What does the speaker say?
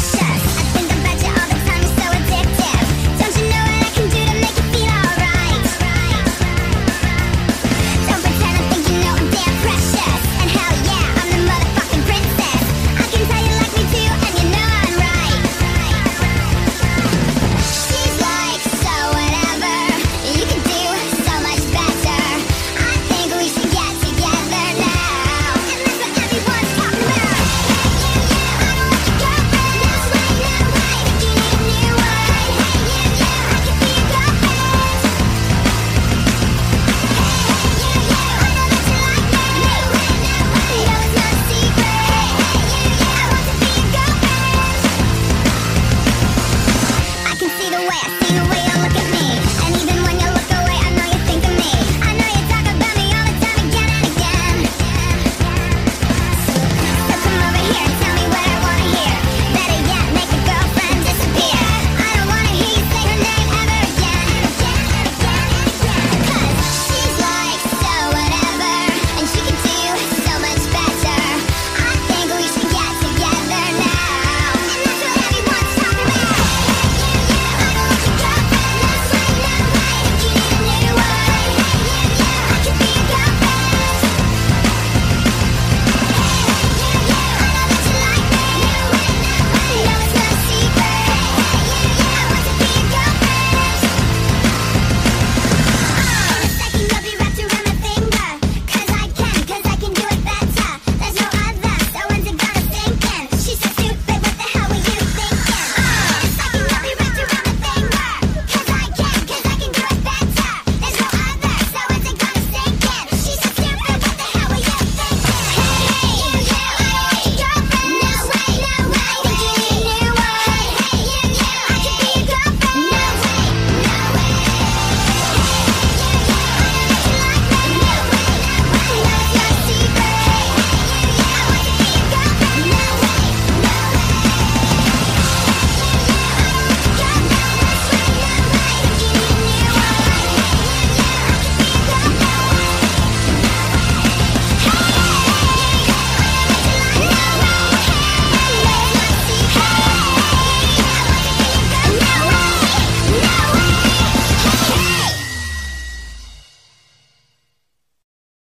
Delicious. Yeah.